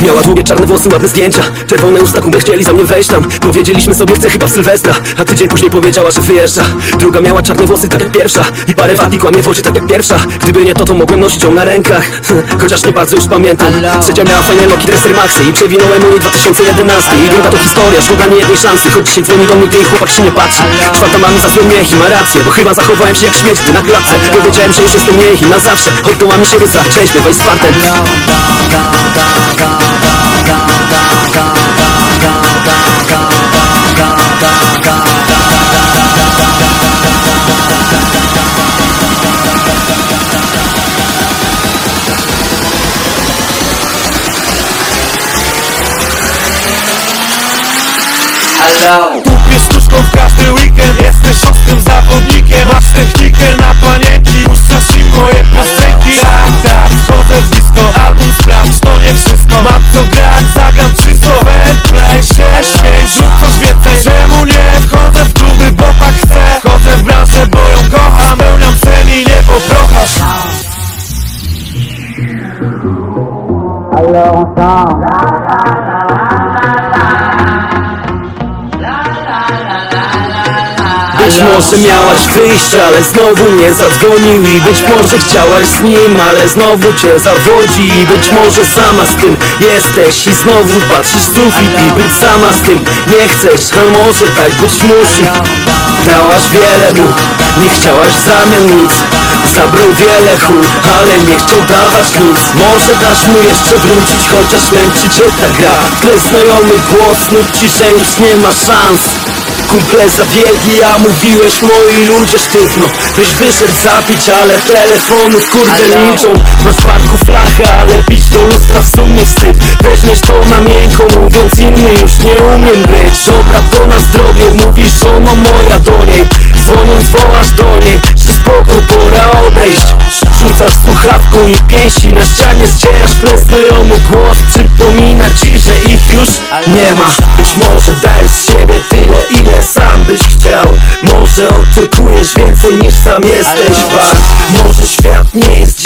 Miała długie czarne włosy, ładne zdjęcia. Czerwone usta, kumple chcieli za mnie wejść tam. Powiedzieliśmy sobie, chcę chyba w Sylwestra. A tydzień później powiedziała, że wyjeżdża. Druga miała czarne włosy, tak jak pierwsza. I parę wad i kłamie w oczy, tak jak pierwsza. Gdyby nie to, to mogłem nosić ją na rękach. Chociaż nie bardzo już pamiętam. Trzecia miała fajne loki, dresser maxy I przewinąłem jej 2011 I druga to historia, szkoda nie jednej szansy. Choć dzisiaj dzwoni do mnie, gdy chłopak się nie patrzy. Czwarta ma mi za złe miech i ma rację Bo chyba zachowałem się jak śmieć, na klatce Powiedziałem, że już jestem jej i na zawsze. Odbyła mi się rysa, cześć, bywaj z fartem Kupię sztuczką w każdy weekend. Jesteś ostrym zawodnikiem. Masz technikę na panienki Puszczasz im moje piosenki. Tak, tak, wchodzę w disco Album sprawdź, to nie wszystko. Mam co grać, zagram czysto. Play się, śmiej, rzuć coś więcej. Czemu nie wchodzę w kluby, bo tak chcę? Wchodzę w branżę, bo ją kocham. Pełniam sen i nie poprochasz. Być może miałaś wyjść, ale znowu nie zadzwonił I być może chciałaś z nim, ale znowu cię zawodzi. I być może sama z tym jesteś. I znowu patrzysz w sufit i być sama z tym nie chcesz. A może tak być musi. Dałaś wiele mu, nie chciałaś w zamian nic. Zabrał wiele chór, ale nie chciał dawać nic. Może dasz mu jeszcze wrócić, chociaż męczy cię ta gra. Tle znajomy głos, mów ci, że już nie ma szans Kumple zabiegi, a mówiłeś moi ludzie sztywno. Byś wyszedł zapić, ale telefonów kurde liczą. Masz w parku flachę, ale pić do lustra w sumie wstyd. Weźmiesz to na miękko, mówiąc inny już nie umiem być. Dobra, to na zdrowie, mówisz żono moja do niej. Dzwoniąc wołasz do niej, że spoko, pora odejść. Rzucasz słuchawką i pięści na ścianie ścierasz tle znajomy głos. Przypomina ci, że ich już nie ma. Być może dajesz z Może oczekujesz więcej niż sam jesteś. Wart Może świat nie jest